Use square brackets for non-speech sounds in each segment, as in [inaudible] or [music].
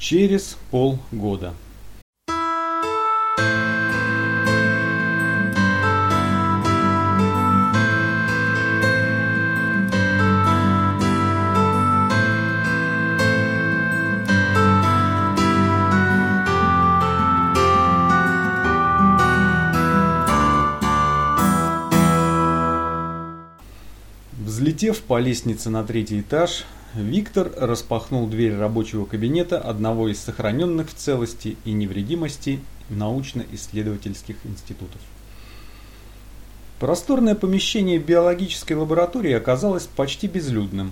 Через полгода. Взлетев по лестнице на третий этаж, Виктор распахнул дверь рабочего кабинета одного из сохраненных в целости и невредимости научно-исследовательских институтов. Просторное помещение биологической лаборатории оказалось почти безлюдным.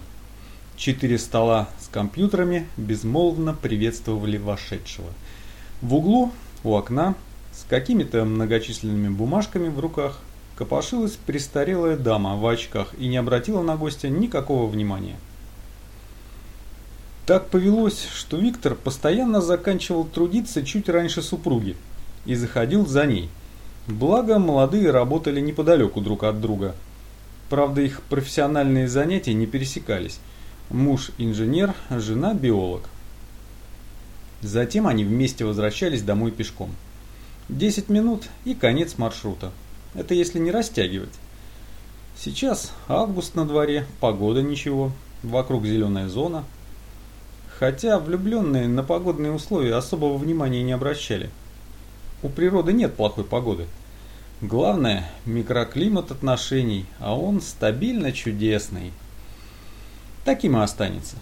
Четыре стола с компьютерами безмолвно приветствовали вошедшего. В углу, у окна, с какими-то многочисленными бумажками в руках, копошилась престарелая дама в очках и не обратила на гостя никакого внимания. Так повелось, что Виктор постоянно заканчивал трудиться чуть раньше супруги и заходил за ней. Благо, молодые работали неподалеку друг от друга. Правда, их профессиональные занятия не пересекались. Муж инженер, жена биолог. Затем они вместе возвращались домой пешком. Десять минут и конец маршрута. Это если не растягивать. Сейчас август на дворе, погода ничего, вокруг зеленая зона. Хотя влюбленные на погодные условия особого внимания не обращали. У природы нет плохой погоды. Главное – микроклимат отношений, а он стабильно чудесный. Таким и останется.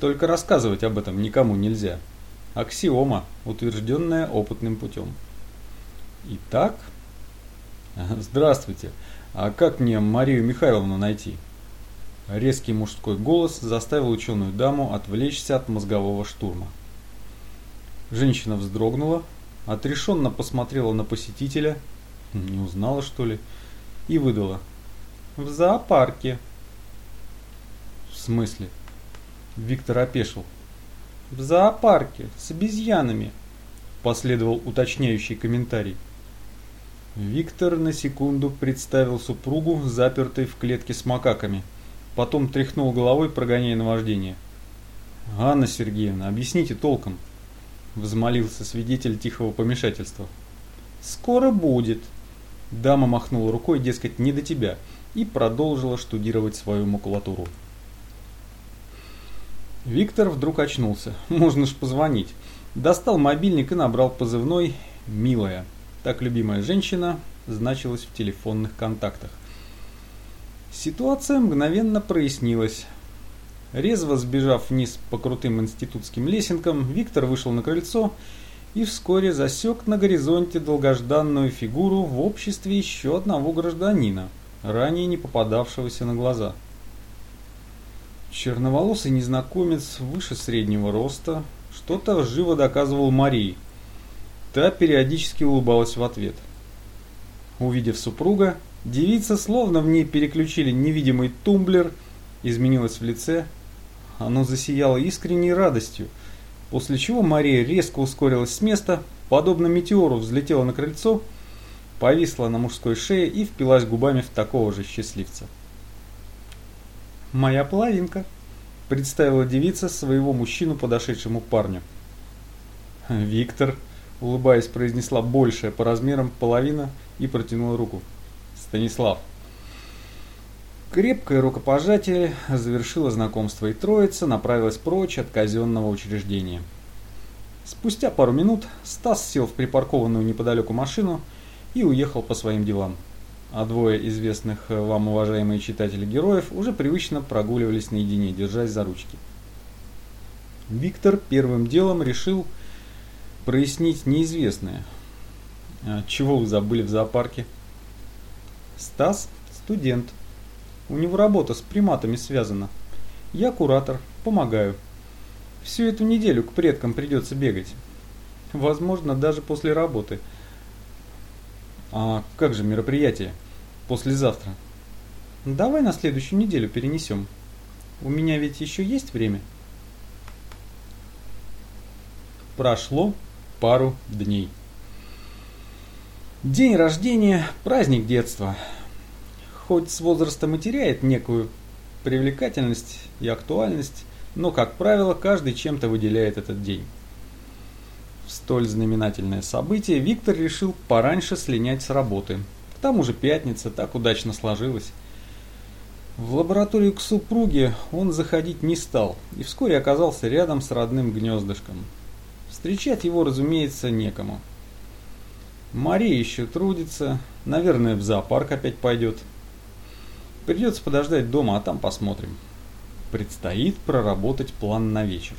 Только рассказывать об этом никому нельзя. Аксиома, утвержденная опытным путем. Итак, [laughs] Здравствуйте. А как мне Марию Михайловну найти? Резкий мужской голос заставил ученую даму отвлечься от мозгового штурма. Женщина вздрогнула, отрешенно посмотрела на посетителя, не узнала что ли, и выдала. В зоопарке. В смысле? Виктор опешил. В зоопарке, с обезьянами, последовал уточняющий комментарий. Виктор на секунду представил супругу, запертой в клетке с макаками. Потом тряхнул головой, прогоняя наваждение. «Анна Сергеевна, объясните толком», – взмолился свидетель тихого помешательства. «Скоро будет». Дама махнула рукой, дескать, не до тебя, и продолжила штудировать свою макулатуру. Виктор вдруг очнулся. Можно ж позвонить. Достал мобильник и набрал позывной «Милая». Так любимая женщина значилась в телефонных контактах. Ситуация мгновенно прояснилась. Резво сбежав вниз по крутым институтским лесенкам, Виктор вышел на крыльцо и вскоре засек на горизонте долгожданную фигуру в обществе еще одного гражданина, ранее не попадавшегося на глаза. Черноволосый незнакомец выше среднего роста что-то живо доказывал Марии, Та периодически улыбалась в ответ. Увидев супруга, девица, словно в ней переключили невидимый тумблер, изменилась в лице. Оно засияло искренней радостью, после чего Мария резко ускорилась с места, подобно метеору взлетела на крыльцо, повисла на мужской шее и впилась губами в такого же счастливца. «Моя половинка», – представила девица своего мужчину подошедшему парню. Виктор – улыбаясь, произнесла большая по размерам половина и протянула руку. Станислав. Крепкое рукопожатие завершило знакомство, и троица направилась прочь от казенного учреждения. Спустя пару минут Стас сел в припаркованную неподалеку машину и уехал по своим делам. А двое известных вам, уважаемые читатели, героев уже привычно прогуливались наедине, держась за ручки. Виктор первым делом решил прояснить неизвестное. А, чего вы забыли в зоопарке? Стас – студент. У него работа с приматами связана. Я куратор, помогаю. Всю эту неделю к предкам придется бегать. Возможно, даже после работы. А как же мероприятие? Послезавтра. Давай на следующую неделю перенесем. У меня ведь еще есть время. Прошло пару дней. День рождения – праздник детства. Хоть с возрастом и теряет некую привлекательность и актуальность, но, как правило, каждый чем-то выделяет этот день. В столь знаменательное событие Виктор решил пораньше слинять с работы. К тому же пятница так удачно сложилась. В лабораторию к супруге он заходить не стал и вскоре оказался рядом с родным гнездышком. Встречать его, разумеется, некому. Мария еще трудится, наверное, в зоопарк опять пойдет. Придется подождать дома, а там посмотрим. Предстоит проработать план на вечер.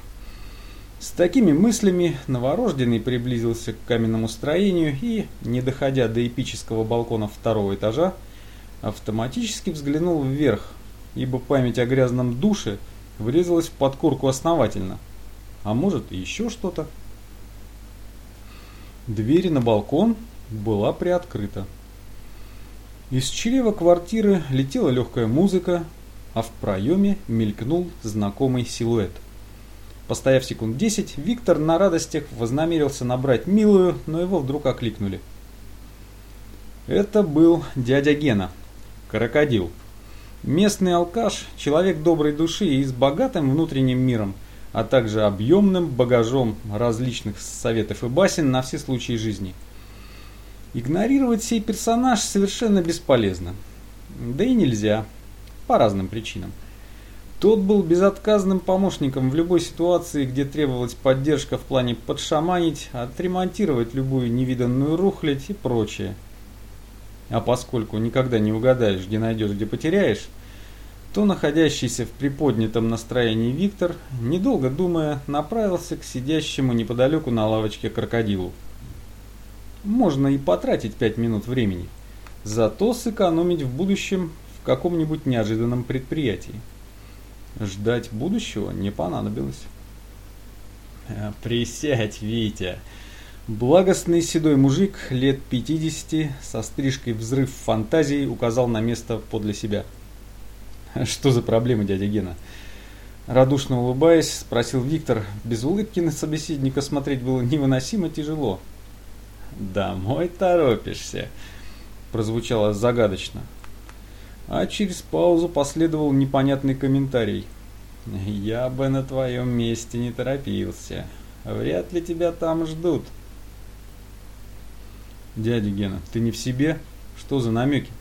С такими мыслями новорожденный приблизился к каменному строению и, не доходя до эпического балкона второго этажа, автоматически взглянул вверх, ибо память о грязном душе врезалась в подкорку основательно. А может еще что-то. Дверь на балкон была приоткрыта. Из чрева квартиры летела легкая музыка, а в проеме мелькнул знакомый силуэт. Постояв секунд десять, Виктор на радостях вознамерился набрать милую, но его вдруг окликнули. Это был дядя Гена, крокодил. Местный алкаш, человек доброй души и с богатым внутренним миром, а также объемным багажом различных советов и басен на все случаи жизни – Игнорировать сей персонаж совершенно бесполезно. Да и нельзя. По разным причинам. Тот был безотказным помощником в любой ситуации, где требовалась поддержка в плане подшаманить, отремонтировать любую невиданную рухлядь и прочее. А поскольку никогда не угадаешь, где найдешь, где потеряешь, то находящийся в приподнятом настроении Виктор, недолго думая, направился к сидящему неподалеку на лавочке крокодилу можно и потратить 5 минут времени, зато сэкономить в будущем в каком-нибудь неожиданном предприятии. Ждать будущего не понадобилось. Э, «Присядь, Витя!» Благостный седой мужик лет 50 со стрижкой взрыв фантазии указал на место подле себя. «Что за проблема, дядя Гена?» Радушно улыбаясь, спросил Виктор. Без улыбки на собеседника смотреть было невыносимо тяжело. «Домой торопишься?» прозвучало загадочно. А через паузу последовал непонятный комментарий. «Я бы на твоем месте не торопился. Вряд ли тебя там ждут». «Дядя Гена, ты не в себе? Что за намеки?»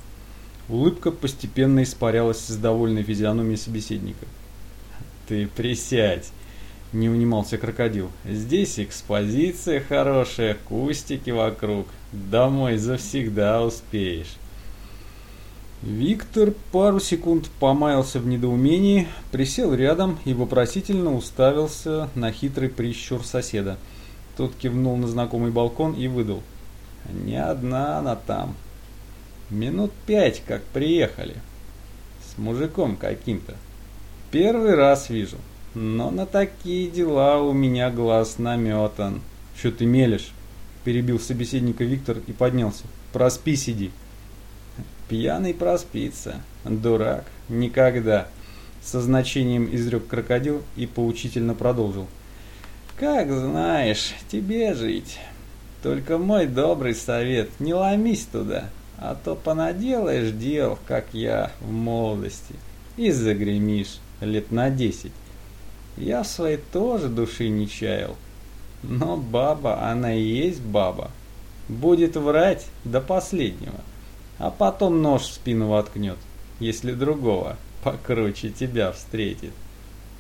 Улыбка постепенно испарялась с довольной физиономией собеседника. «Ты присядь!» Не унимался крокодил. Здесь экспозиция хорошая, кустики вокруг. Домой завсегда успеешь. Виктор пару секунд помаялся в недоумении, присел рядом и вопросительно уставился на хитрый прищур соседа. Тот кивнул на знакомый балкон и выдал. «Не одна она там. Минут пять, как приехали. С мужиком каким-то. Первый раз вижу. Но на такие дела у меня глаз наметан. Что ты мелешь? Перебил собеседника Виктор и поднялся. Проспи сиди. Пьяный проспится. Дурак. Никогда. Со значением изрек крокодил и поучительно продолжил. Как знаешь, тебе жить. Только мой добрый совет, не ломись туда, а то понаделаешь дел, как я в молодости, и загремишь лет на десять. Я своей тоже души не чаял. Но баба, она и есть баба. Будет врать до последнего. А потом нож в спину воткнет, если другого покруче тебя встретит.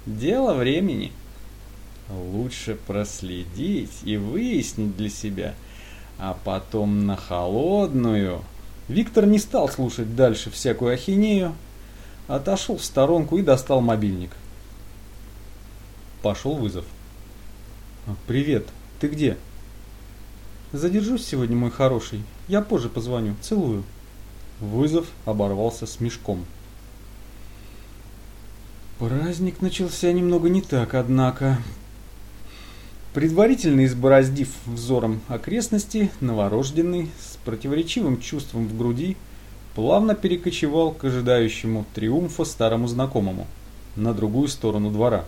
Дело времени. Лучше проследить и выяснить для себя, а потом на холодную. Виктор не стал слушать дальше всякую ахинею, отошел в сторонку и достал мобильник. Пошел вызов. «Привет, ты где?» «Задержусь сегодня, мой хороший. Я позже позвоню. Целую». Вызов оборвался с мешком. Праздник начался немного не так, однако. Предварительно избороздив взором окрестности, новорожденный с противоречивым чувством в груди плавно перекочевал к ожидающему триумфа старому знакомому на другую сторону двора.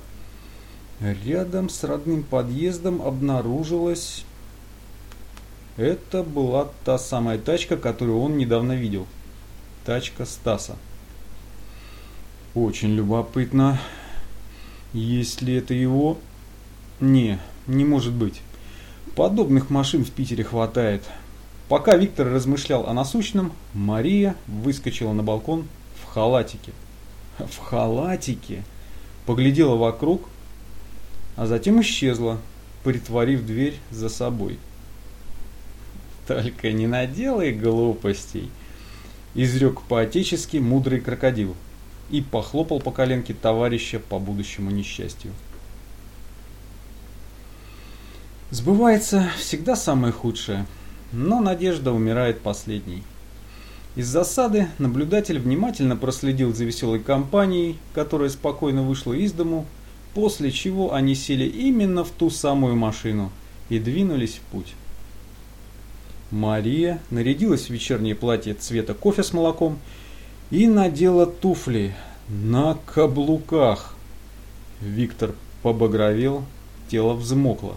Рядом с родным подъездом обнаружилась... Это была та самая тачка, которую он недавно видел. Тачка Стаса. Очень любопытно. Если это его... Не, не может быть. Подобных машин в Питере хватает. Пока Виктор размышлял о насущном, Мария выскочила на балкон в халатике. В халатике! Поглядела вокруг, а затем исчезла, притворив дверь за собой. «Только не наделай глупостей!» изрек по-отечески мудрый крокодил и похлопал по коленке товарища по будущему несчастью. Сбывается всегда самое худшее, но надежда умирает последней. Из засады наблюдатель внимательно проследил за веселой компанией, которая спокойно вышла из дому, после чего они сели именно в ту самую машину и двинулись в путь. Мария нарядилась в вечернее платье цвета кофе с молоком и надела туфли на каблуках. Виктор побагровел, тело взмокло.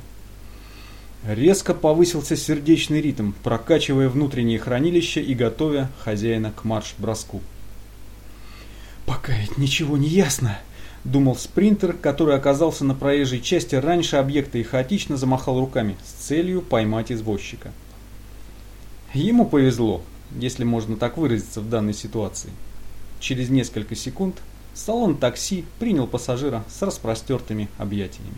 Резко повысился сердечный ритм, прокачивая внутреннее хранилище и готовя хозяина к марш-броску. «Пока ведь ничего не ясно», — думал спринтер, который оказался на проезжей части раньше объекта и хаотично замахал руками с целью поймать извозчика. Ему повезло, если можно так выразиться в данной ситуации. Через несколько секунд салон такси принял пассажира с распростертыми объятиями.